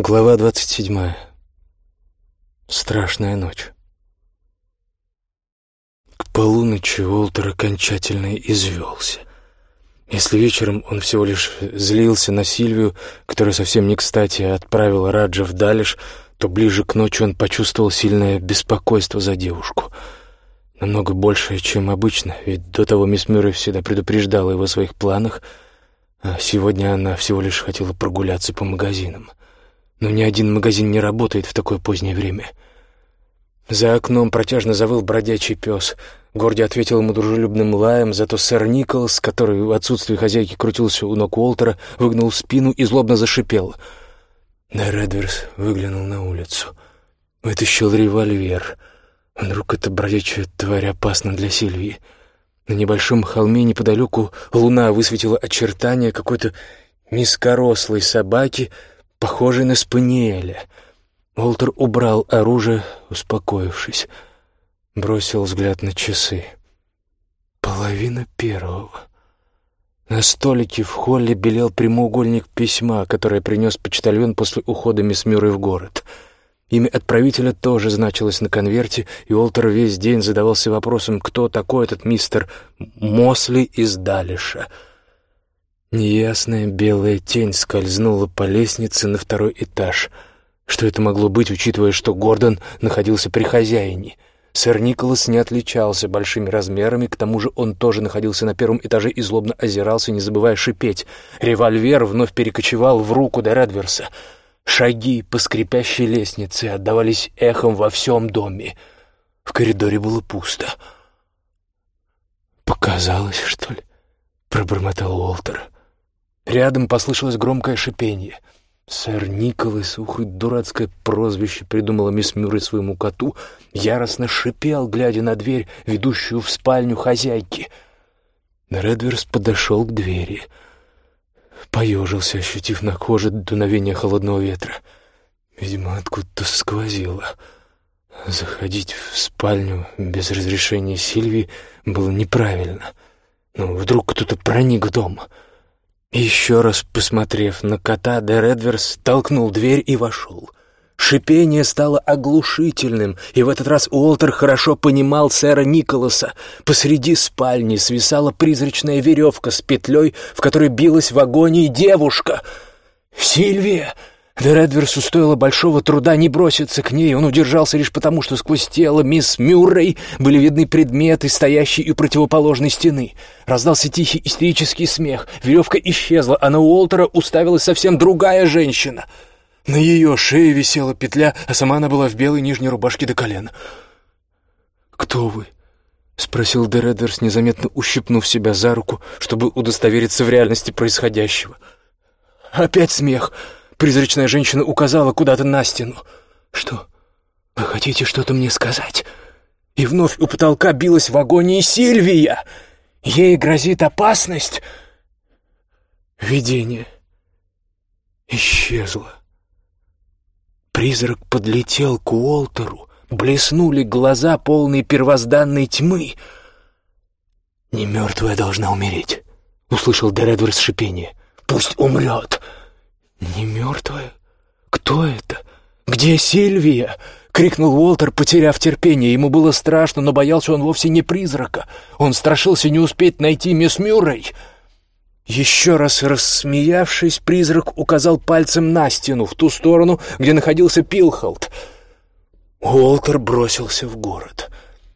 Глава двадцать седьмая. Страшная ночь. К полуночи Уолтер окончательно извелся. Если вечером он всего лишь злился на Сильвию, которая совсем не кстати отправила Раджа в Далиш, то ближе к ночи он почувствовал сильное беспокойство за девушку. Намного большее, чем обычно, ведь до того мисс Мюррей всегда предупреждала его о своих планах, а сегодня она всего лишь хотела прогуляться по магазинам но ни один магазин не работает в такое позднее время. За окном протяжно завыл бродячий пес. Горди ответил ему дружелюбным лаем, зато сэр Николас, который в отсутствии хозяйки крутился у ног Уолтера, выгнул спину и злобно зашипел. Да Редверс выглянул на улицу. Вытащил револьвер. Вдруг эта бродячая тварь опасна для Сильвии. На небольшом холме неподалеку луна высветила очертания какой-то низкорослой собаки — похожий на спаниеля. Уолтер убрал оружие, успокоившись. Бросил взгляд на часы. Половина первого. На столике в холле белел прямоугольник письма, которое принес почтальон после ухода мисс Мюррей в город. Имя отправителя тоже значилось на конверте, и Уолтер весь день задавался вопросом, кто такой этот мистер Мосли из Далиша — Неясная белая тень скользнула по лестнице на второй этаж. Что это могло быть, учитывая, что Гордон находился при хозяине? Сэр Николас не отличался большими размерами, к тому же он тоже находился на первом этаже и злобно озирался, не забывая шипеть. Револьвер вновь перекочевал в руку до Редверса. Шаги по скрипящей лестнице отдавались эхом во всем доме. В коридоре было пусто. «Показалось, что ли?» — пробормотал Уолтер. Рядом послышалось громкое шипение. Сэр Николас, ух, дурацкое прозвище придумала мисс Мюррей своему коту, яростно шипел, глядя на дверь, ведущую в спальню хозяйки. Редверс подошел к двери. Поежился, ощутив на коже дуновение холодного ветра. Видимо, откуда-то сквозило. Заходить в спальню без разрешения Сильвии было неправильно. Ну, вдруг кто-то проник в дом — еще раз посмотрев на кота, Де Редверс толкнул дверь и вошел. Шипение стало оглушительным, и в этот раз Уолтер хорошо понимал сэра Николаса. Посреди спальни свисала призрачная веревка с петлей, в которой билась в агонии девушка. «Сильвия!» Дередверсу стоило большого труда не броситься к ней, он удержался лишь потому, что сквозь тело мисс Мюррей были видны предметы, стоящие у противоположной стены. Раздался тихий истерический смех, веревка исчезла, а на Уолтера уставилась совсем другая женщина. На ее шее висела петля, а сама она была в белой нижней рубашке до колена. «Кто вы?» — спросил Дередверс, незаметно ущипнув себя за руку, чтобы удостовериться в реальности происходящего. «Опять смех!» Призрачная женщина указала куда-то на стену. «Что? Вы хотите что-то мне сказать?» И вновь у потолка билась в агонии Сильвия. Ей грозит опасность. Видение исчезло. Призрак подлетел к Уолтеру. Блеснули глаза, полные первозданной тьмы. «Не мертвая должна умереть», — услышал Дередвер шипение. «Пусть умрет!» «Не мертвая? Кто это? Где Сильвия?» — крикнул Уолтер, потеряв терпение. Ему было страшно, но боялся он вовсе не призрака. Он страшился не успеть найти мисс Мюррей. Еще раз рассмеявшись, призрак указал пальцем на стену, в ту сторону, где находился Пилхолд. Уолтер бросился в город.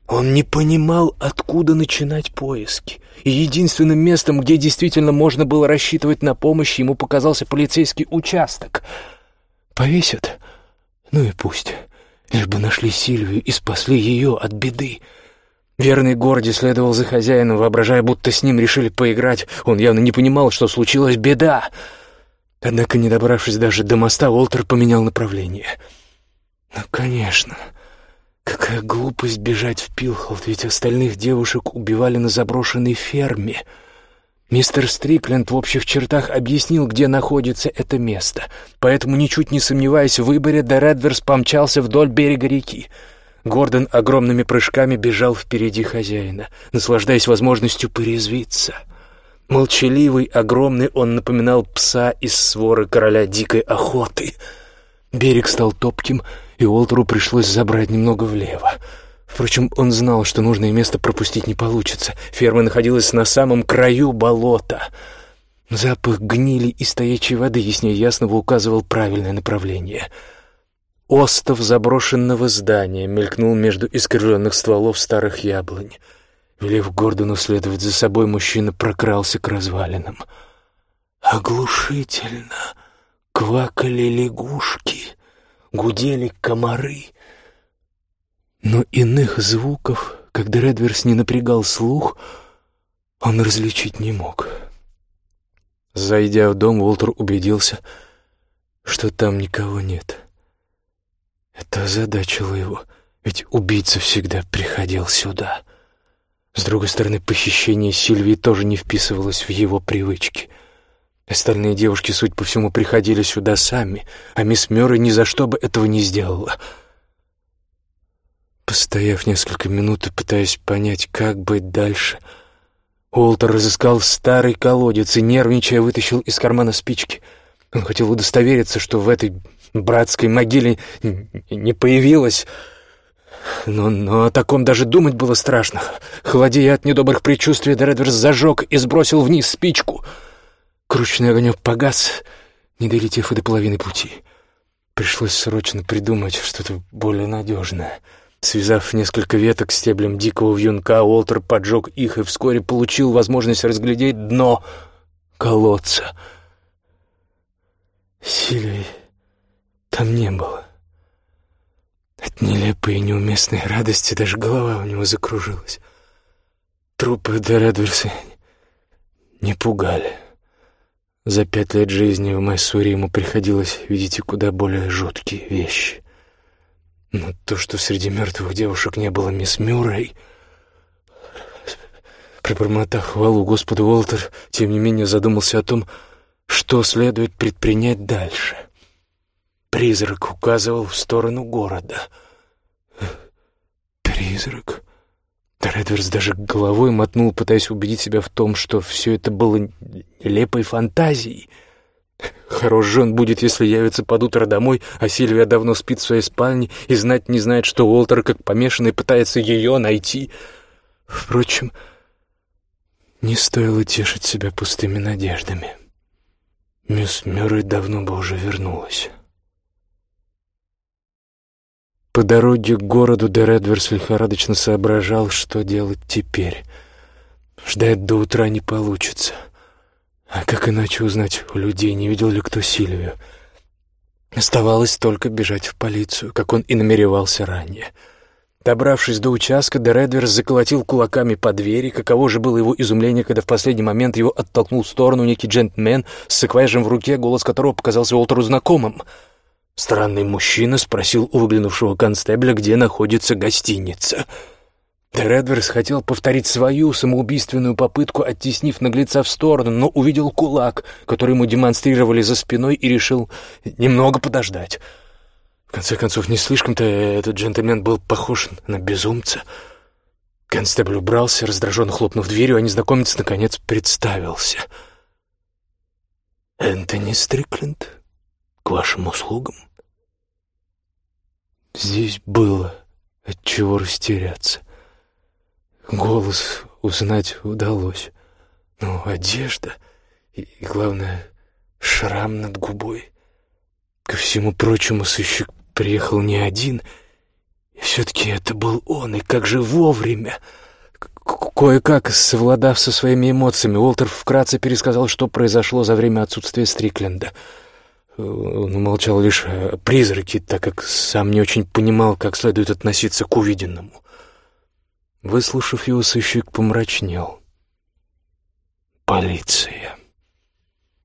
Он не понимал, откуда начинать поиски, и единственным местом, где действительно можно было рассчитывать на помощь, ему показался полицейский участок. Повесят? Ну и пусть. Лишь бы нашли Сильвию и спасли ее от беды. Верный Горди следовал за хозяином, воображая, будто с ним решили поиграть. Он явно не понимал, что случилась беда. Однако, не добравшись даже до моста, Уолтер поменял направление. «Ну, конечно...» Какая глупость бежать в Пилхолд, ведь остальных девушек убивали на заброшенной ферме. Мистер Стрикленд в общих чертах объяснил, где находится это место, поэтому, ничуть не сомневаясь в выборе, Де Редверс помчался вдоль берега реки. Гордон огромными прыжками бежал впереди хозяина, наслаждаясь возможностью порезвиться. Молчаливый, огромный, он напоминал пса из своры короля дикой охоты — Берег стал топким, и Уолтеру пришлось забрать немного влево. Впрочем, он знал, что нужное место пропустить не получится. Ферма находилась на самом краю болота. Запах гнили и стоячей воды яснее ясного указывал правильное направление. Остов заброшенного здания мелькнул между искривленных стволов старых яблонь. Велев Гордону следовать за собой, мужчина прокрался к развалинам. Оглушительно квакали лягушки, гудели комары. Но иных звуков, когда Редверс не напрягал слух, он различить не мог. Зайдя в дом, Уолтер убедился, что там никого нет. Это озадачило его, ведь убийца всегда приходил сюда. С другой стороны, похищение Сильвии тоже не вписывалось в его привычки. Остальные девушки, суть по всему, приходили сюда сами, а мисс Мёррей ни за что бы этого не сделала. Постояв несколько минут и пытаясь понять, как быть дальше, Уолтер разыскал старый колодец и, нервничая, вытащил из кармана спички. Он хотел удостовериться, что в этой братской могиле не появилось но, но о таком даже думать было страшно. Холодея от недобрых предчувствий, Дредверс зажег и сбросил вниз спичку. Кручный огонек погас, не долетев и до половины пути. Пришлось срочно придумать что-то более надежное. Связав несколько веток стеблем дикого вьюнка, Уолтер поджег их и вскоре получил возможность разглядеть дно колодца. Сильвии там не было. От нелепой и неуместной радости даже голова у него закружилась. Трупы Дередверса не пугали. За пять лет жизни в Майсуре ему приходилось видеть и куда более жуткие вещи. Но то, что среди мертвых девушек не было мисс Мюррей... Пробормотав хвалу Господу, Уолтер, тем не менее, задумался о том, что следует предпринять дальше — Призрак указывал в сторону города. Призрак. Редверс даже головой мотнул, пытаясь убедить себя в том, что все это было нелепой фантазией. Хорош же он будет, если явится под утро домой, а Сильвия давно спит в своей спальне и знать не знает, что Уолтер, как помешанный, пытается ее найти. Впрочем, не стоило тешить себя пустыми надеждами. Мисс Мюррей давно бы уже вернулась. По дороге к городу Дередверс лихорадочно соображал, что делать теперь. Ждать до утра не получится. А как иначе узнать у людей, не видел ли кто Сильвию? Оставалось только бежать в полицию, как он и намеревался ранее. Добравшись до участка, Дередверс заколотил кулаками по двери. Каково же было его изумление, когда в последний момент его оттолкнул в сторону некий джентльмен с саквояжем в руке, голос которого показался Уолтеру знакомым — Странный мужчина спросил у выглянувшего констебля, где находится гостиница. Редверс хотел повторить свою самоубийственную попытку, оттеснив наглеца в сторону, но увидел кулак, который ему демонстрировали за спиной, и решил немного подождать. В конце концов, не слишком-то этот джентльмен был похож на безумца. Констебль убрался, раздраженно хлопнув дверью, а незнакомец, наконец, представился. «Энтони Стрикленд?» К вашим услугам. Здесь было от чего растеряться. Голос узнать удалось, но одежда и, и, главное, шрам над губой. Ко всему прочему, сыщик приехал не один, и все-таки это был он, и как же вовремя. Кое-как, совладав со своими эмоциями, Уолтер вкратце пересказал, что произошло за время отсутствия Стрикленда — он умолчал лишь о призраке, так как сам не очень понимал, как следует относиться к увиденному. Выслушав его, сыщик помрачнел. «Полиция.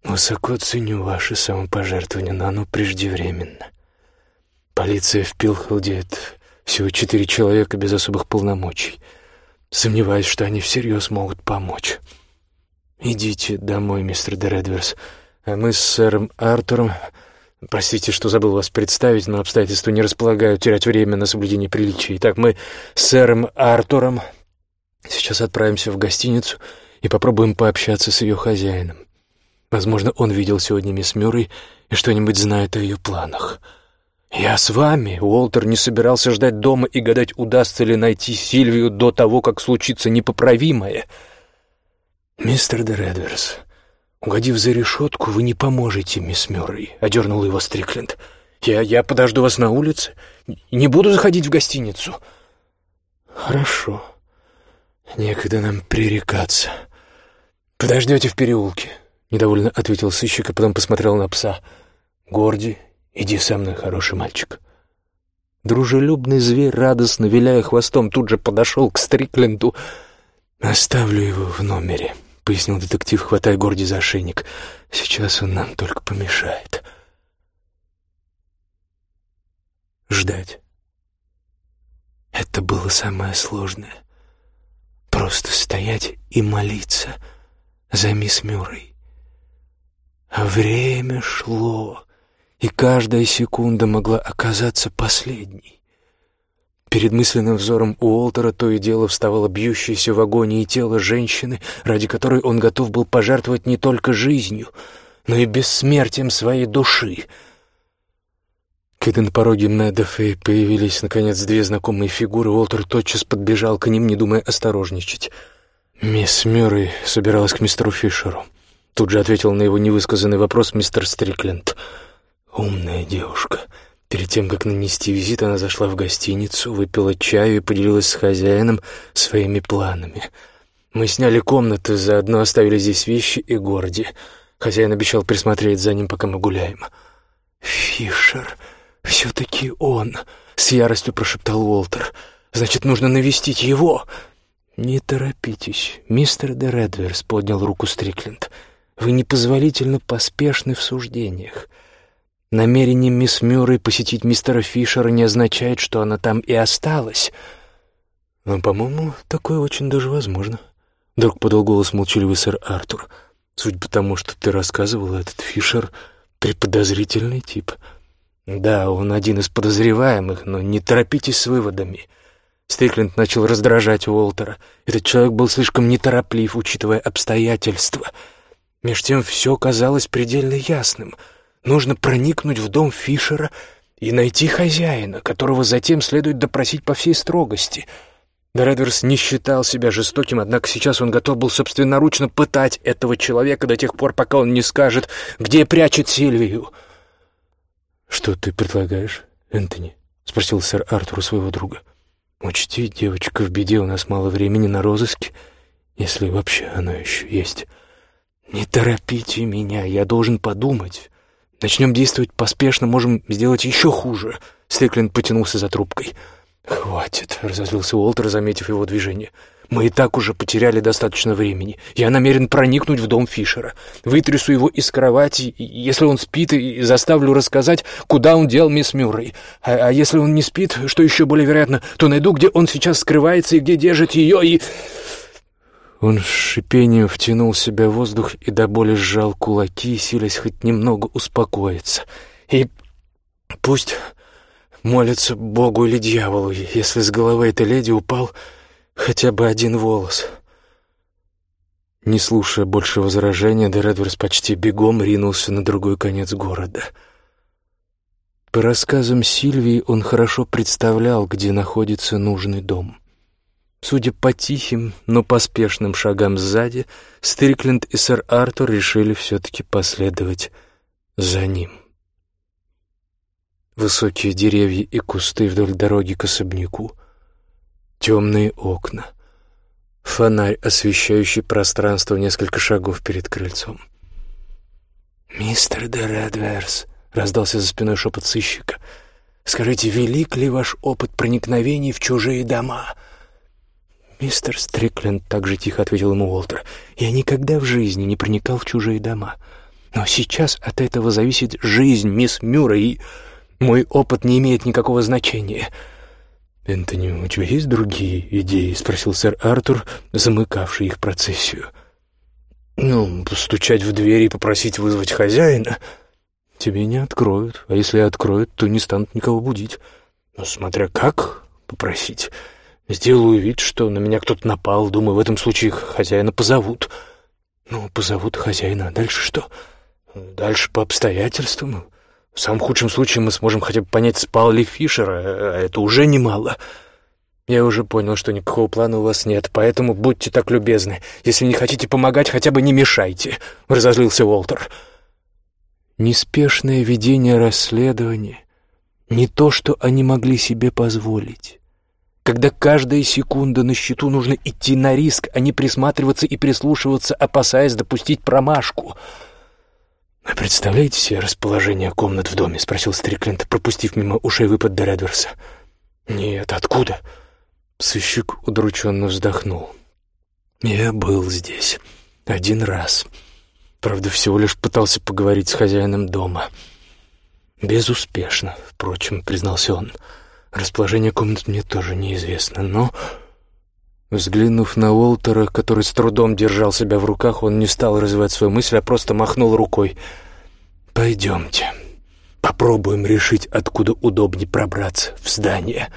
Высоко ценю ваши самопожертвования, но оно преждевременно. Полиция в Пилхолде — всего четыре человека без особых полномочий. Сомневаюсь, что они всерьез могут помочь. Идите домой, мистер Дередверс». А мы с сэром Артуром... Простите, что забыл вас представить, но обстоятельства не располагают терять время на соблюдение приличий. Итак, мы с сэром Артуром сейчас отправимся в гостиницу и попробуем пообщаться с ее хозяином. Возможно, он видел сегодня мисс Мюррей и что-нибудь знает о ее планах. «Я с вами!» Уолтер не собирался ждать дома и гадать, удастся ли найти Сильвию до того, как случится непоправимое. «Мистер Дередверс, угодив за решетку, вы не поможете, мисс Мюррей», — одернул его Стрикленд. «Я, я подожду вас на улице. Не буду заходить в гостиницу». «Хорошо. Некогда нам пререкаться. Подождете в переулке», — недовольно ответил сыщик, а потом посмотрел на пса. «Горди, иди со мной, хороший мальчик». Дружелюбный зверь, радостно виляя хвостом, тут же подошел к Стрикленду. «Оставлю его в номере», — пояснил детектив, хватая Горди за ошейник. «Сейчас он нам только помешает». Ждать. Это было самое сложное. Просто стоять и молиться за мисс Мюррей. А время шло, и каждая секунда могла оказаться последней. Перед мысленным взором Уолтера то и дело вставало бьющееся в агонии тело женщины, ради которой он готов был пожертвовать не только жизнью, но и бессмертием своей души. Когда на пороге Мэддефей появились, наконец, две знакомые фигуры, Уолтер тотчас подбежал к ним, не думая осторожничать. Мисс Мюррей собиралась к мистеру Фишеру. Тут же ответил на его невысказанный вопрос мистер Стрикленд. «Умная девушка». Перед тем, как нанести визит, она зашла в гостиницу, выпила чаю и поделилась с хозяином своими планами. Мы сняли комнаты, заодно оставили здесь вещи и Горди. Хозяин обещал присмотреть за ним, пока мы гуляем. «Фишер, все-таки он!» — с яростью прошептал Уолтер. «Значит, нужно навестить его!» «Не торопитесь, мистер де Редверс», — поднял руку Стрикленд. Вы непозволительно поспешны в суждениях. Намерение мисс Мюррей посетить мистера Фишера не означает, что она там и осталась. Но, по-моему, такое очень даже возможно. Вдруг подал голос молчаливый сэр Артур. Судя по тому, что ты рассказывал, этот Фишер — преподозрительный тип. Да, он один из подозреваемых, но не торопитесь с выводами. Стрикленд начал раздражать Уолтера. Этот человек был слишком нетороплив, учитывая обстоятельства — Меж тем все казалось предельно ясным. Нужно проникнуть в дом Фишера и найти хозяина, которого затем следует допросить по всей строгости. Дредверс не считал себя жестоким, однако сейчас он готов был собственноручно пытать этого человека до тех пор, пока он не скажет, где прячет Сильвию. «Что ты предлагаешь, Энтони?» — спросил сэр Артур своего друга. «Учти, девочка в беде, у нас мало времени на розыске, если вообще оно еще есть». «Не торопите меня, я должен подумать. Начнем действовать поспешно, можем сделать еще хуже». Стрикленд потянулся за трубкой. «Хватит», — разозлился Уолтер, заметив его движение. «Мы и так уже потеряли достаточно времени. Я намерен проникнуть в дом Фишера. Вытрясу его из кровати, если он спит, и заставлю рассказать, куда он дел мисс Мюррей. А, а если он не спит, что еще более вероятно, то найду, где он сейчас скрывается и где держит ее, и...» Он с шипением втянул в себя воздух и до боли сжал кулаки, силясь хоть немного успокоиться. И пусть молится Богу или дьяволу, если с головы этой леди упал хотя бы один волос. Не слушая больше возражения, Дередверс почти бегом ринулся на другой конец города. По рассказам Сильвии он хорошо представлял, где находится нужный дом — Судя по тихим, но поспешным шагам сзади, Стрикленд и сэр Артур решили все-таки последовать за ним. Высокие деревья и кусты вдоль дороги к особняку, темные окна, фонарь, освещающий пространство несколько шагов перед крыльцом. «Мистер Дередверс», — раздался за спиной шепот сыщика, — «скажите, велик ли ваш опыт проникновений в чужие дома?» «Мистер Стрикленд», — так же тихо ответил ему Уолтер, — «я никогда в жизни не проникал в чужие дома. Но сейчас от этого зависит жизнь мисс Мюррей, и мой опыт не имеет никакого значения». «Энтони, у тебя есть другие идеи?» — спросил сэр Артур, замыкавший их процессию. «Ну, постучать в дверь и попросить вызвать хозяина?» «Тебе не откроют, а если откроют, то не станут никого будить. Ну, смотря как попросить». Сделаю вид, что на меня кто-то напал. Думаю, в этом случае хозяина позовут. Ну, позовут хозяина, а дальше что? Дальше по обстоятельствам. В самом худшем случае мы сможем хотя бы понять, спал ли Фишер, а это уже немало. Я уже понял, что никакого плана у вас нет, поэтому будьте так любезны. Если не хотите помогать, хотя бы не мешайте», — разозлился Уолтер. Неспешное ведение расследования — не то, что они могли себе позволить. Когда каждая секунда на счету нужно идти на риск, а не присматриваться и прислушиваться, опасаясь допустить промашку — «Вы представляете себе расположение комнат в доме?» — спросил Стрикленд, пропустив мимо ушей выпад до Редверса. «Нет, откуда?» Сыщик удрученно вздохнул. «Я был здесь. Один раз. Правда, всего лишь пытался поговорить с хозяином дома. Безуспешно, впрочем, признался он. Расположение комнат мне тоже неизвестно, но...» Взглянув на Уолтера, который с трудом держал себя в руках, он не стал развивать свою мысль, а просто махнул рукой. «Пойдемте. Попробуем решить, откуда удобнее пробраться в здание».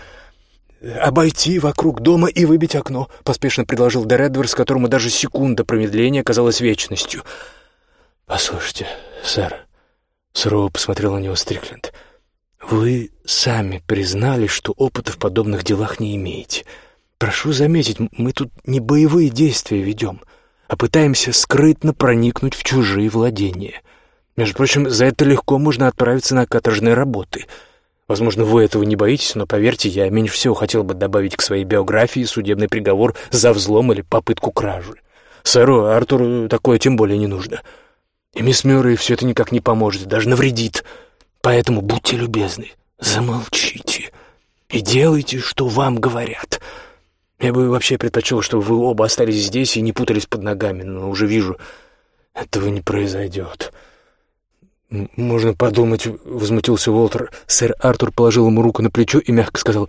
«Обойти вокруг дома и выбить окно», — поспешно предложил Дередверс, которому даже секунда промедления казалась вечностью. «Послушайте, сэр», — сурово посмотрел на него Стрикленд, — «вы сами признали, что опыта в подобных делах не имеете». Прошу заметить, мы тут не боевые действия ведем, а пытаемся скрытно проникнуть в чужие владения. Между прочим, за это легко можно отправиться на каторжные работы. Возможно, вы этого не боитесь, но поверьте, я меньше всего хотел бы добавить к своей биографии судебный приговор за взлом или попытку кражи. Сэру Артуру такое тем более не нужно. И мисс Мюррей все это никак не поможет, даже навредит. Поэтому будьте любезны, замолчите и делайте, что вам говорят». Я бы вообще предпочел, чтобы вы оба остались здесь и не путались под ногами, но уже вижу, этого не произойдет. «Можно подумать», — возмутился Уолтер. Сэр Артур положил ему руку на плечо и мягко сказал,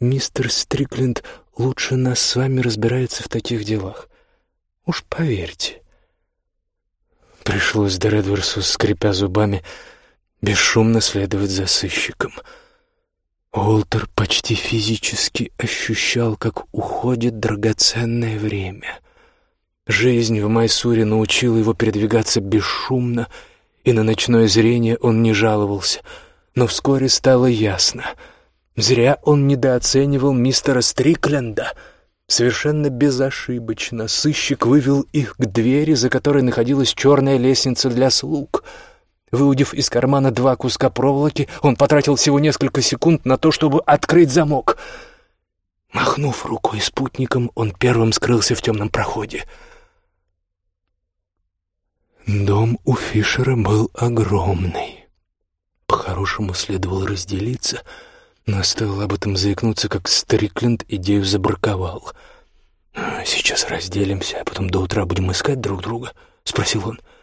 «Мистер Стрикленд лучше нас с вами разбирается в таких делах. Уж поверьте». Пришлось Дередверсу, скрипя зубами, бесшумно следовать за сыщиком — Уолтер почти физически ощущал, как уходит драгоценное время. Жизнь в Майсуре научила его передвигаться бесшумно, и на ночное зрение он не жаловался. Но вскоре стало ясно. Зря он недооценивал мистера Стрикленда. Совершенно безошибочно сыщик вывел их к двери, за которой находилась черная лестница для слуг — Выудив из кармана два куска проволоки, он потратил всего несколько секунд на то, чтобы открыть замок. Махнув рукой спутником, он первым скрылся в темном проходе. Дом у Фишера был огромный. По-хорошему следовало разделиться, но стоило об этом заикнуться, как Стрикленд идею забраковал. «Сейчас разделимся, а потом до утра будем искать друг друга?» — спросил он. —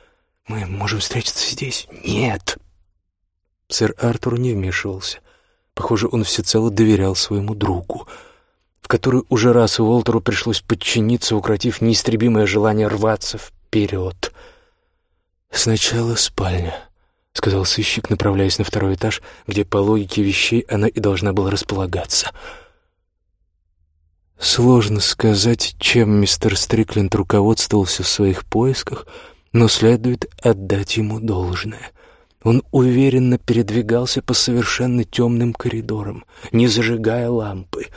«Мы можем встретиться здесь?» «Нет!» Сэр Артур не вмешивался. Похоже, он всецело доверял своему другу, в который уже раз Уолтеру пришлось подчиниться, укротив неистребимое желание рваться вперед. «Сначала спальня», — сказал сыщик, направляясь на второй этаж, где, по логике вещей, она и должна была располагаться. Сложно сказать, чем мистер Стрикленд руководствовался в своих поисках — но следует отдать ему должное. Он уверенно передвигался по совершенно темным коридорам, не зажигая лампы.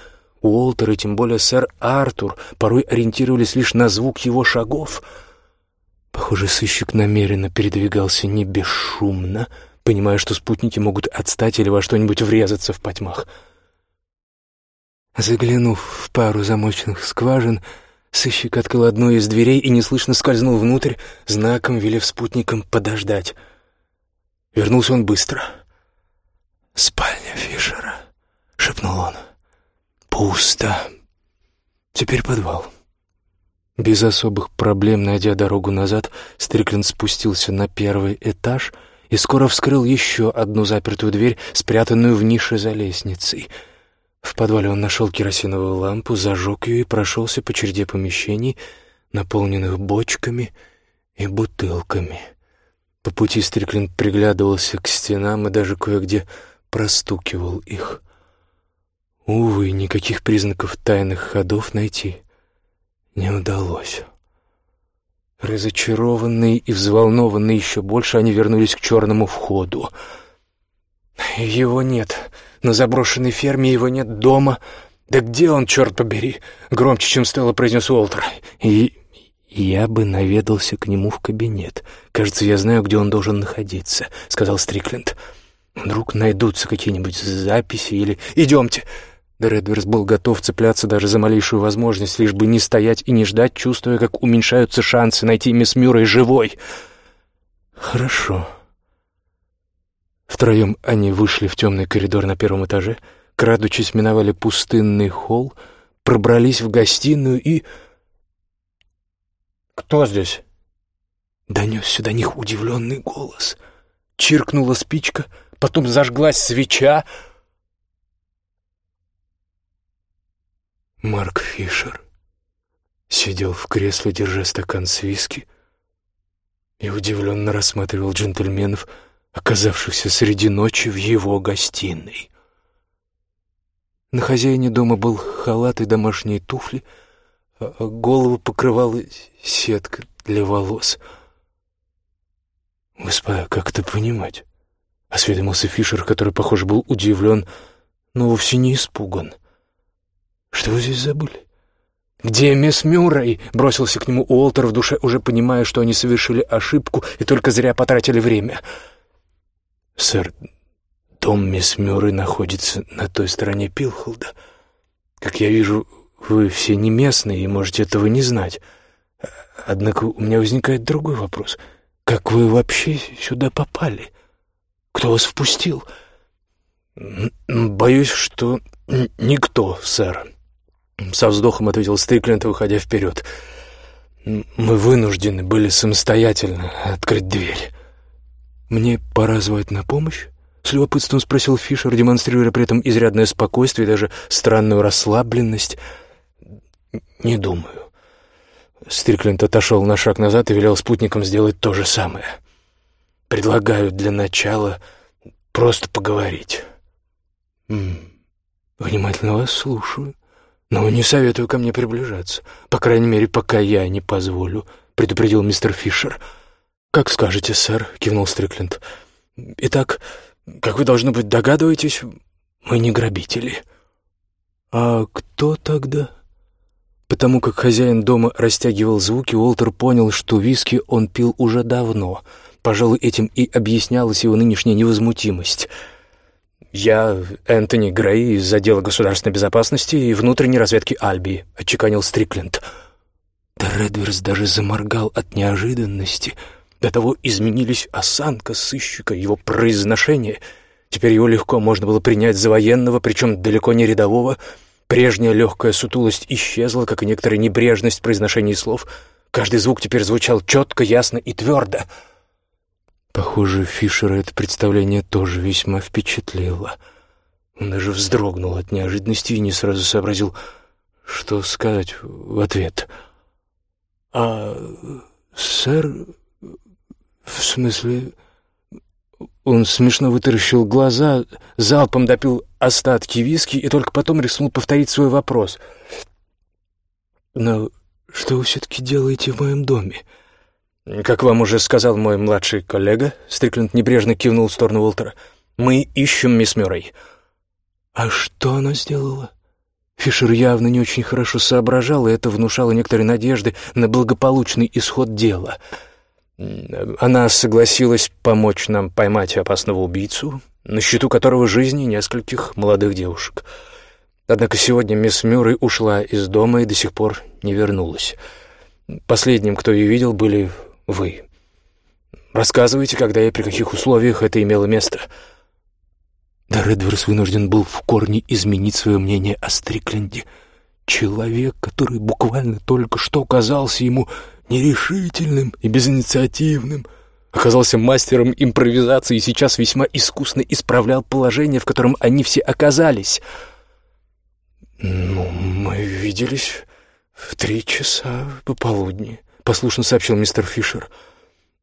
Уолтер и тем более сэр Артур порой ориентировались лишь на звук его шагов. Похоже, сыщик намеренно передвигался не бесшумно, понимая, что спутники могут отстать или во что-нибудь врезаться в потьмах. Заглянув в пару замочных скважин, Сыщик открыл одну из дверей и неслышно скользнул внутрь, знаком велев спутникам подождать. Вернулся он быстро. «Спальня Фишера», — шепнул он. «Пусто. Теперь подвал». Без особых проблем, найдя дорогу назад, Стрикленд спустился на первый этаж и скоро вскрыл еще одну запертую дверь, спрятанную в нише за лестницей — в подвале он нашел керосиновую лампу, зажег ее и прошелся по череде помещений, наполненных бочками и бутылками. По пути Стрикленд приглядывался к стенам и даже кое-где простукивал их. Увы, никаких признаков тайных ходов найти не удалось. Разочарованные и взволнованные еще больше, они вернулись к черному входу — его нет. На заброшенной ферме его нет дома. Да где он, черт побери?» — громче, чем Стелла произнес Уолтер. «И я бы наведался к нему в кабинет. Кажется, я знаю, где он должен находиться», — сказал Стрикленд. «Вдруг найдутся какие-нибудь записи или... Идемте!» Редверс был готов цепляться даже за малейшую возможность, лишь бы не стоять и не ждать, чувствуя, как уменьшаются шансы найти мисс Мюррей живой. «Хорошо». Втроем они вышли в темный коридор на первом этаже, крадучись миновали пустынный холл, пробрались в гостиную и... «Кто здесь?» Донесся до них удивленный голос. Чиркнула спичка, потом зажглась свеча — Марк Фишер сидел в кресле, держа стакан с виски, и удивленно рассматривал джентльменов, оказавшихся среди ночи в его гостиной. На хозяине дома был халат и домашние туфли, а голову покрывала сетка для волос. «Господа, как это понимать?» — осведомился Фишер, который, похоже, был удивлен, но вовсе не испуган. Что вы здесь забыли? «Где мисс Мюррей?» — бросился к нему Уолтер в душе, уже понимая, что они совершили ошибку и только зря потратили время. «Сэр, дом мисс Мюррей находится на той стороне Пилхолда. Как я вижу, вы все не местные и можете этого не знать. Однако у меня возникает другой вопрос. Как вы вообще сюда попали? Кто вас впустил?» «Боюсь, что никто, сэр», со вздохом ответил Стрикленд, выходя вперед. «Мы вынуждены были самостоятельно открыть дверь». «Мне пора звать на помощь?» — с любопытством спросил Фишер, демонстрируя при этом изрядное спокойствие и даже странную расслабленность. «Не думаю». Стрикленд отошел на шаг назад и велел спутникам сделать то же самое. «Предлагаю для начала просто поговорить». «М -м, «Внимательно вас слушаю». «Но не советую ко мне приближаться. По крайней мере, пока я не позволю», — предупредил мистер Фишер. «Как скажете, сэр», — кивнул Стрикленд. «Итак, как вы, должно быть, догадываетесь, мы не грабители». «А кто тогда?» Потому как хозяин дома растягивал звуки, Уолтер понял, что виски он пил уже давно. Пожалуй, этим и объяснялась его нынешняя невозмутимость — «Я Энтони Грей из отдела государственной безопасности и внутренней разведки Альби», — отчеканил Стрикленд. Да Редверс даже заморгал от неожиданности. До того изменились осанка сыщика, его произношение. Теперь его легко можно было принять за военного, причем далеко не рядового. Прежняя легкая сутулость исчезла, как и некоторая небрежность в произношении слов. Каждый звук теперь звучал четко, ясно и твердо — Похоже, Фишера это представление тоже весьма впечатлило. Он даже вздрогнул от неожиданности и не сразу сообразил, что сказать в ответ. «А, сэр, в смысле...» Он смешно вытаращил глаза, залпом допил остатки виски и только потом рискнул повторить свой вопрос. «Но что вы все-таки делаете в моем доме?» «Как вам уже сказал мой младший коллега», — Стрикленд небрежно кивнул в сторону Уолтера, — «мы ищем мисс Мюррей». «А что она сделала?» Фишер явно не очень хорошо соображал, и это внушало некоторые надежды на благополучный исход дела. Она согласилась помочь нам поймать опасного убийцу, на счету которого жизни нескольких молодых девушек. Однако сегодня мисс Мюррей ушла из дома и до сих пор не вернулась. Последним, кто ее видел, были вы. Рассказывайте, когда и при каких условиях это имело место». Да Редверс вынужден был в корне изменить свое мнение о Стрикленде. Человек, который буквально только что казался ему нерешительным и безинициативным, оказался мастером импровизации и сейчас весьма искусно исправлял положение, в котором они все оказались. «Ну, мы виделись в три часа пополудни», — послушно сообщил мистер Фишер.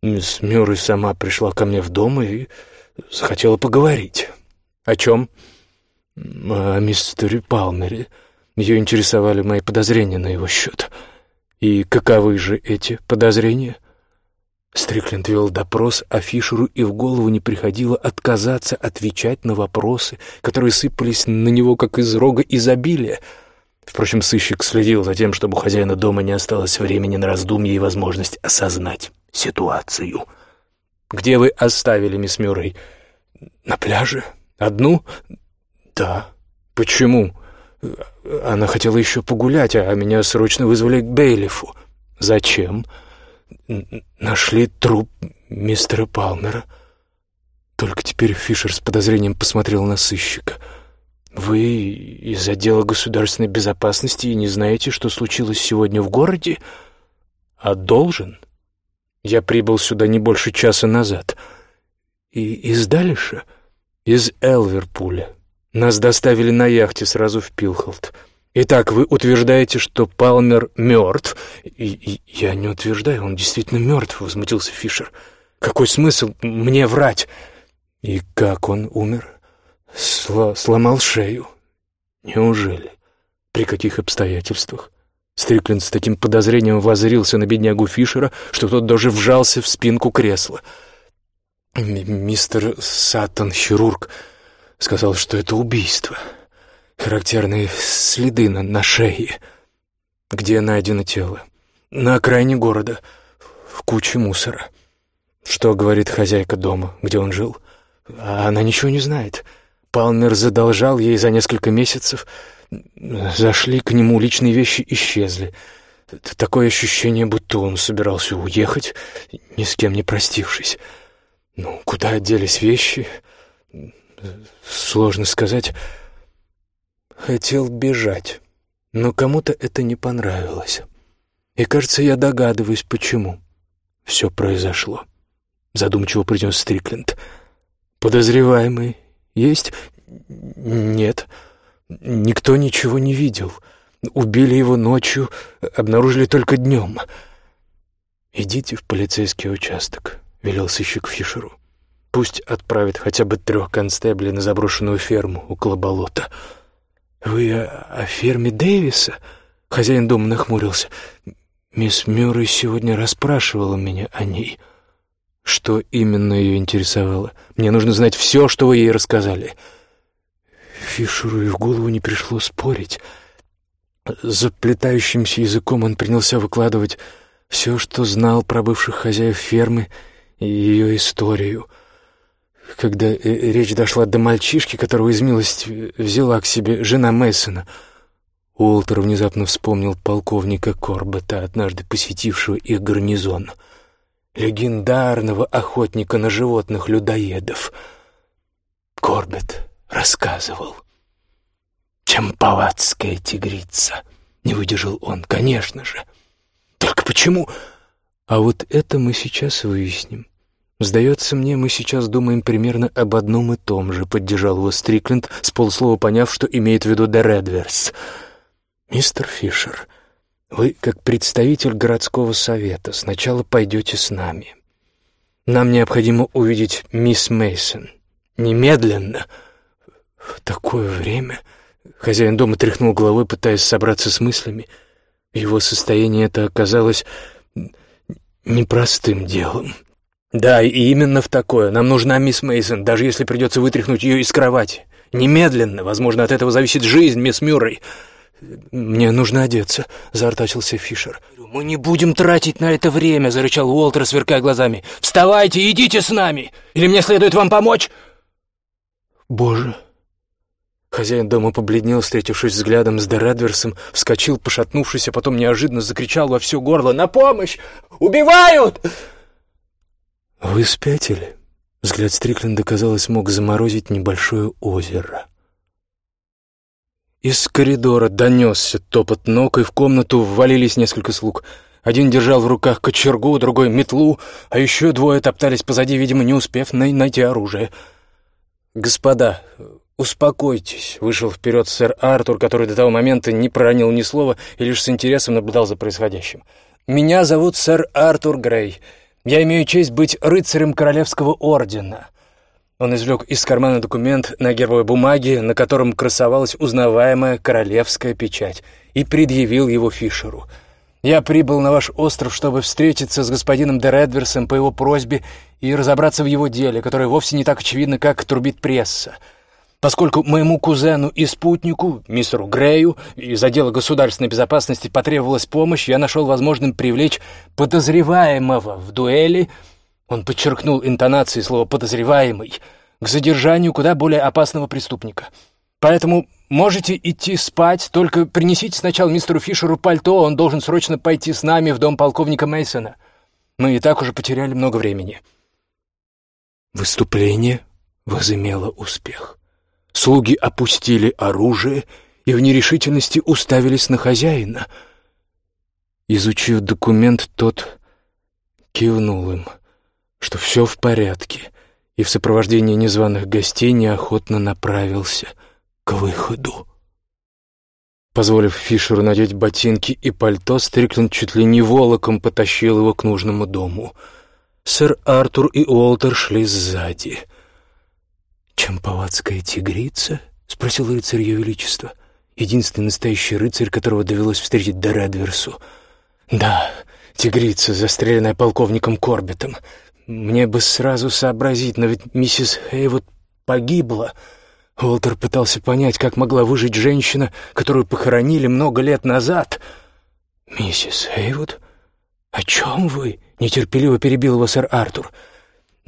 «Мисс Мюррей сама пришла ко мне в дом и захотела поговорить». «О чем?» «О мистере Палмере. Ее интересовали мои подозрения на его счет». «И каковы же эти подозрения?» Стрикленд вел допрос, а Фишеру и в голову не приходило отказаться отвечать на вопросы, которые сыпались на него, как из рога изобилия. Впрочем, сыщик следил за тем, чтобы у хозяина дома не осталось времени на раздумье и возможность осознать ситуацию. «Где вы оставили мисс Мюррей?» «На пляже? Одну?» «Да». «Почему?» «Она хотела еще погулять, а меня срочно вызвали к Бейлифу». «Зачем?» «Нашли труп мистера Палмера». Только теперь Фишер с подозрением посмотрел на сыщика. «Вы из отдела государственной безопасности и не знаете, что случилось сегодня в городе?» «А должен?» «Я прибыл сюда не больше часа назад». «И из Далиша?» «Из Элверпуля. Нас доставили на яхте сразу в Пилхолд». Итак, вы утверждаете, что Палмер мертв? И, и, я не утверждаю, он действительно мертв, возмутился Фишер. Какой смысл мне врать? И как он умер? Сло сломал шею. Неужели? При каких обстоятельствах? Стрикленд с таким подозрением воззрился на беднягу Фишера, что тот даже вжался в спинку кресла. «Мистер Саттон, хирург, сказал, что это убийство». Характерные следы на, на шее. Где найдено тело? На окраине города, в куче мусора. Что говорит хозяйка дома, где он жил? А она ничего не знает. Палмер задолжал ей за несколько месяцев. Зашли к нему, личные вещи исчезли. Такое ощущение, будто он собирался уехать, ни с кем не простившись. Ну, куда делись вещи? Сложно сказать. Хотел бежать, но кому-то это не понравилось. И, кажется, я догадываюсь, почему. Все произошло. Задумчиво произнес Стрикленд. Подозреваемый есть? Нет. Никто ничего не видел. Убили его ночью, обнаружили только днем. «Идите в полицейский участок», — велел сыщик Фишеру. «Пусть отправит хотя бы трех констеблей на заброшенную ферму около болота». «Вы о, о ферме Дэвиса?» Хозяин дома нахмурился. «Мисс Мюррей сегодня расспрашивала меня о ней. Что именно ее интересовало? Мне нужно знать все, что вы ей рассказали». Фишеру и в голову не пришло спорить. Заплетающимся языком он принялся выкладывать все, что знал про бывших хозяев фермы и ее историю — когда э, речь дошла до мальчишки, которого из милости взяла к себе жена Мейсона, Уолтер внезапно вспомнил полковника Корбета, однажды посетившего их гарнизон, легендарного охотника на животных-людоедов. Корбет рассказывал. «Чампаватская тигрица», — не выдержал он, конечно же. «Только почему?» «А вот это мы сейчас выясним». «Сдается мне, мы сейчас думаем примерно об одном и том же», — поддержал его Стрикленд, с полуслова поняв, что имеет в виду Дередверс. «Мистер Фишер, вы, как представитель городского совета, сначала пойдете с нами. Нам необходимо увидеть мисс Мейсон. Немедленно!» «В такое время...» Хозяин дома тряхнул головой, пытаясь собраться с мыслями. Его состоянии это оказалось непростым делом. «Да, и именно в такое. Нам нужна мисс Мейсон, даже если придется вытряхнуть ее из кровати. Немедленно. Возможно, от этого зависит жизнь мисс Мюррей». «Мне нужно одеться», — заортачился Фишер. «Мы не будем тратить на это время», — зарычал Уолтер, сверкая глазами. «Вставайте, идите с нами! Или мне следует вам помочь?» «Боже!» Хозяин дома побледнел, встретившись взглядом с Дередверсом, вскочил, пошатнувшись, а потом неожиданно закричал во все горло «На помощь! Убивают!» «Вы спятили?» Взгляд Стрикленда, казалось, мог заморозить небольшое озеро. Из коридора донесся топот ног, и в комнату ввалились несколько слуг. Один держал в руках кочергу, другой — метлу, а еще двое топтались позади, видимо, не успев найти оружие. «Господа, успокойтесь», — вышел вперед сэр Артур, который до того момента не проронил ни слова и лишь с интересом наблюдал за происходящим. «Меня зовут сэр Артур Грей». Я имею честь быть рыцарем Королевского ордена». Он извлек из кармана документ на гербовой бумаге, на котором красовалась узнаваемая королевская печать, и предъявил его Фишеру. Я прибыл на ваш остров, чтобы встретиться с господином де Редверсом по его просьбе и разобраться в его деле, которое вовсе не так очевидно, как трубит пресса. Поскольку моему кузену и спутнику, мистеру Грею, из отдела государственной безопасности потребовалась помощь, я нашел возможным привлечь подозреваемого в дуэли, он подчеркнул интонацией слова «подозреваемый», к задержанию куда более опасного преступника. Поэтому можете идти спать, только принесите сначала мистеру Фишеру пальто, он должен срочно пойти с нами в дом полковника Мейсона. Мы и так уже потеряли много времени». Выступление возымело успех. Слуги опустили оружие и в нерешительности уставились на хозяина. Изучив документ, тот кивнул им, что все в порядке, и в сопровождении незваных гостей неохотно направился к выходу. Позволив Фишеру надеть ботинки и пальто, Стрикленд чуть ли не волоком потащил его к нужному дому. Сэр Артур и Уолтер шли сзади. «Чамповатская тигрица?» — спросил рыцарь Ее Величества. Единственный настоящий рыцарь, которого довелось встретить до Редверсу. «Да, тигрица, застреленная полковником Корбетом. Мне бы сразу сообразить, но ведь миссис Хейвуд погибла». Уолтер пытался понять, как могла выжить женщина, которую похоронили много лет назад. «Миссис Хейвуд? О чем вы?» — нетерпеливо перебил его сэр Артур.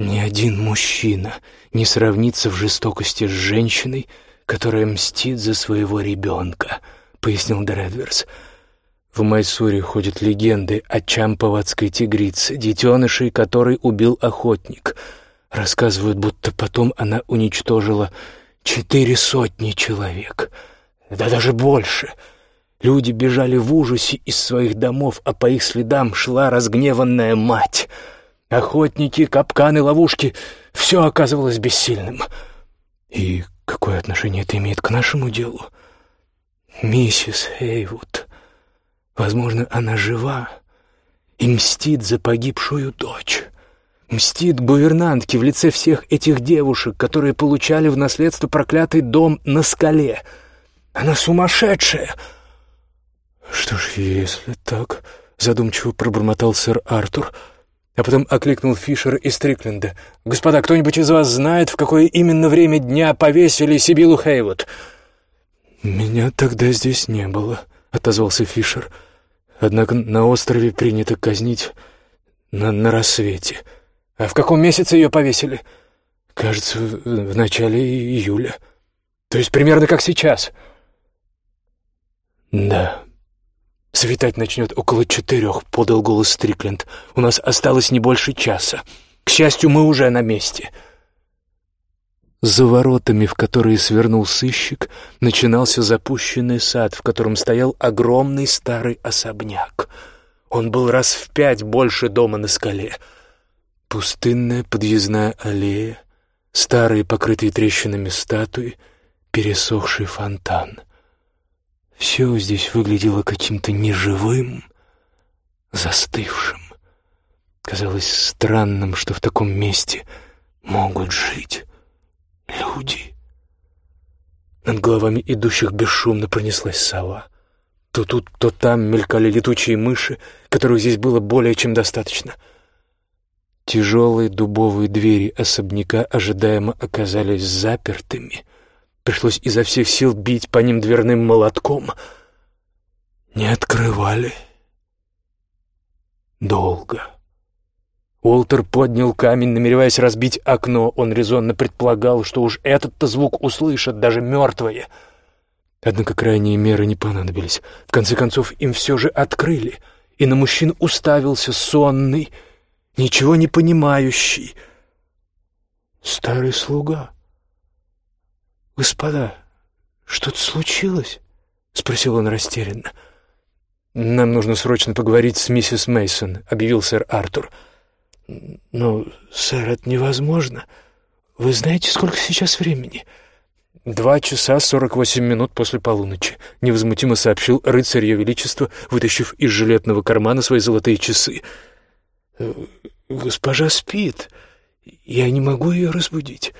«Ни один мужчина не сравнится в жестокости с женщиной, которая мстит за своего ребенка», — пояснил Дредверс. В Майсуре ходят легенды о чамповатской тигрице, детенышей которой убил охотник. Рассказывают, будто потом она уничтожила Четыре сотни человек. Да даже больше. Люди бежали в ужасе из своих домов, а по их следам шла разгневанная мать. Охотники, капканы, ловушки — все оказывалось бессильным. И какое отношение это имеет к нашему делу? Миссис Хейвуд. Возможно, она жива и мстит за погибшую дочь. Мстит гувернантке в лице всех этих девушек, которые получали в наследство проклятый дом на скале. Она сумасшедшая!» «Что ж, если так...» — задумчиво пробормотал сэр Артур, а потом окликнул Фишера и Стрикленда. «Господа, кто-нибудь из вас знает, в какое именно время дня повесили Сибилу Хейвуд?» «Меня тогда здесь не было», — отозвался Фишер. «Однако на острове принято казнить на, на рассвете». А в каком месяце ее повесили? Кажется, в, начале июля. То есть примерно как сейчас. Да. Светать начнет около четырех, подал голос Стрикленд. У нас осталось не больше часа. К счастью, мы уже на месте. За воротами, в которые свернул сыщик, начинался запущенный сад, в котором стоял огромный старый особняк. Он был раз в пять больше дома на скале — Пустынная подъездная аллея, старые покрытые трещинами статуи, пересохший фонтан. Все здесь выглядело каким-то неживым, застывшим. Казалось странным, что в таком месте могут жить люди. Над головами идущих бесшумно пронеслась сова. То тут, то там мелькали летучие мыши, которых здесь было более чем достаточно — Тяжелые дубовые двери особняка ожидаемо оказались запертыми. Пришлось изо всех сил бить по ним дверным молотком. Не открывали. Долго. Уолтер поднял камень, намереваясь разбить окно. Он резонно предполагал, что уж этот-то звук услышат даже мертвые. Однако крайние меры не понадобились. В конце концов, им все же открыли, и на мужчин уставился сонный, ничего не понимающий. Старый слуга. «Господа, что-то случилось?» — спросил он растерянно. «Нам нужно срочно поговорить с миссис Мейсон, объявил сэр Артур. «Но, сэр, это невозможно. Вы знаете, сколько сейчас времени?» «Два часа сорок восемь минут после полуночи», — невозмутимо сообщил рыцарь Ее Величества, вытащив из жилетного кармана свои золотые часы. «Госпожа спит. Я не могу ее разбудить».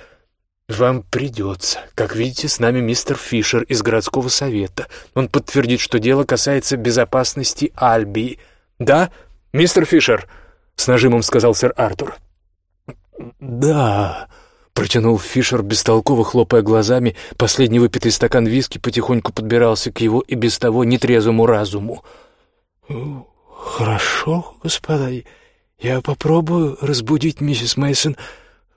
«Вам придется. Как видите, с нами мистер Фишер из городского совета. Он подтвердит, что дело касается безопасности Альби. «Да, мистер Фишер», — с нажимом сказал сэр Артур. «Да», — протянул Фишер, бестолково хлопая глазами. Последний выпитый стакан виски потихоньку подбирался к его и без того нетрезвому разуму. «Хорошо, господа, я попробую разбудить миссис Мейсон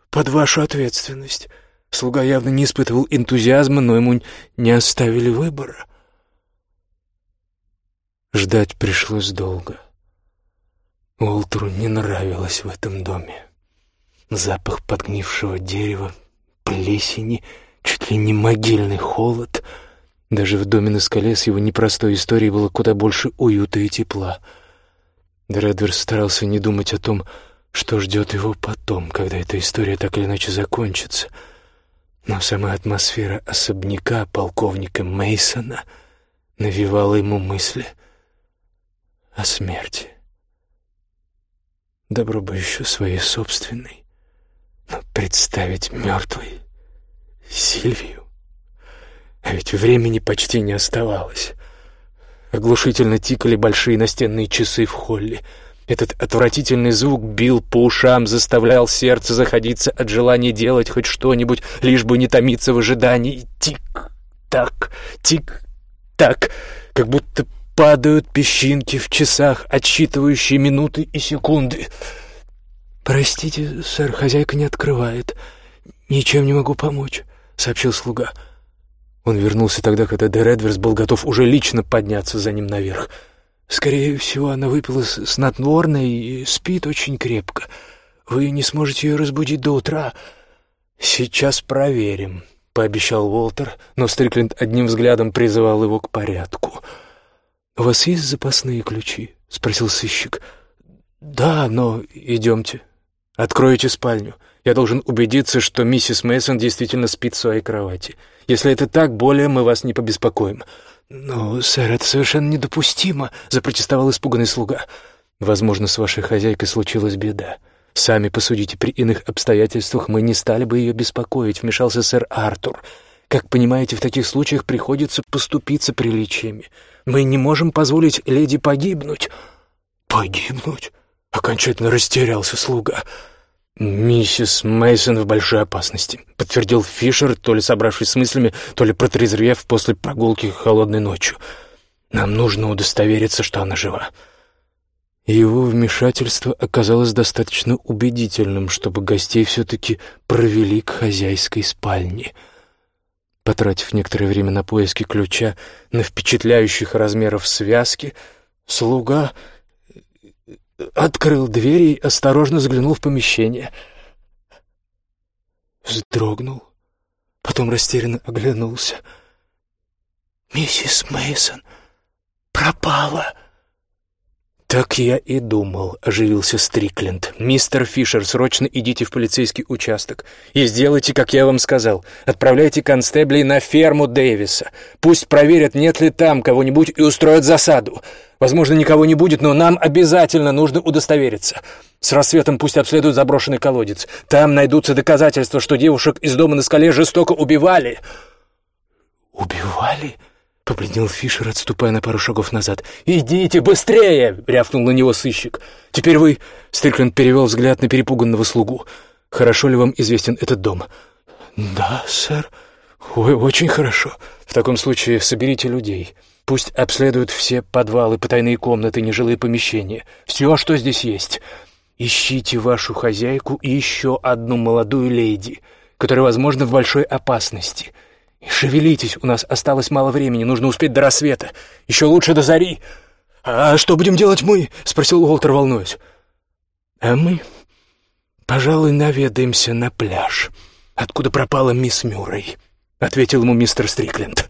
под вашу ответственность». Слуга явно не испытывал энтузиазма, но ему не оставили выбора. Ждать пришлось долго. Уолтеру не нравилось в этом доме. Запах подгнившего дерева, плесени, чуть ли не могильный холод. Даже в доме на скале с его непростой историей было куда больше уюта и тепла. Дредвер старался не думать о том, что ждет его потом, когда эта история так или иначе закончится. Но сама атмосфера особняка полковника Мейсона навевала ему мысли о смерти. Добро бы еще своей собственной, но представить мертвой Сильвию. А ведь времени почти не оставалось. Оглушительно тикали большие настенные часы в холле. Этот отвратительный звук бил по ушам, заставлял сердце заходиться от желания делать хоть что-нибудь, лишь бы не томиться в ожидании. Тик-так, тик-так, как будто падают песчинки в часах, отсчитывающие минуты и секунды. «Простите, сэр, хозяйка не открывает. Ничем не могу помочь», — сообщил слуга. Он вернулся тогда, когда Де Редверс был готов уже лично подняться за ним наверх. «Скорее всего, она выпила снотворное и спит очень крепко. Вы не сможете ее разбудить до утра». «Сейчас проверим», — пообещал Уолтер, но Стрикленд одним взглядом призывал его к порядку. «У вас есть запасные ключи?» — спросил сыщик. «Да, но идемте. Откройте спальню. Я должен убедиться, что миссис Мейсон действительно спит в своей кровати. Если это так, более мы вас не побеспокоим». «Но, сэр, это совершенно недопустимо», — запротестовал испуганный слуга. «Возможно, с вашей хозяйкой случилась беда. Сами посудите, при иных обстоятельствах мы не стали бы ее беспокоить», — вмешался сэр Артур. «Как понимаете, в таких случаях приходится поступиться приличиями». Мы не можем позволить леди погибнуть». «Погибнуть?» — окончательно растерялся слуга. «Миссис Мейсон в большой опасности», — подтвердил Фишер, то ли собравшись с мыслями, то ли протрезвев после прогулки холодной ночью. «Нам нужно удостовериться, что она жива». Его вмешательство оказалось достаточно убедительным, чтобы гостей все-таки провели к хозяйской спальне — Потратив некоторое время на поиски ключа на впечатляющих размеров связки, слуга открыл дверь и осторожно заглянул в помещение. Вздрогнул, потом растерянно оглянулся. «Миссис Мейсон пропала!» «Так я и думал», — оживился Стрикленд. «Мистер Фишер, срочно идите в полицейский участок и сделайте, как я вам сказал. Отправляйте констеблей на ферму Дэвиса. Пусть проверят, нет ли там кого-нибудь и устроят засаду. Возможно, никого не будет, но нам обязательно нужно удостовериться. С рассветом пусть обследуют заброшенный колодец. Там найдутся доказательства, что девушек из дома на скале жестоко убивали». «Убивали?» — побледнел Фишер, отступая на пару шагов назад. «Идите быстрее!» — рявкнул на него сыщик. «Теперь вы...» — Стрикленд перевел взгляд на перепуганного слугу. «Хорошо ли вам известен этот дом?» «Да, сэр. Ой, очень хорошо. В таком случае соберите людей. Пусть обследуют все подвалы, потайные комнаты, нежилые помещения. Все, что здесь есть. Ищите вашу хозяйку и еще одну молодую леди, которая, возможно, в большой опасности». «Шевелитесь, у нас осталось мало времени, нужно успеть до рассвета. Еще лучше до зари». «А что будем делать мы?» — спросил Уолтер, волнуясь. «А мы, пожалуй, наведаемся на пляж, откуда пропала мисс Мюррей», — ответил ему мистер Стрикленд.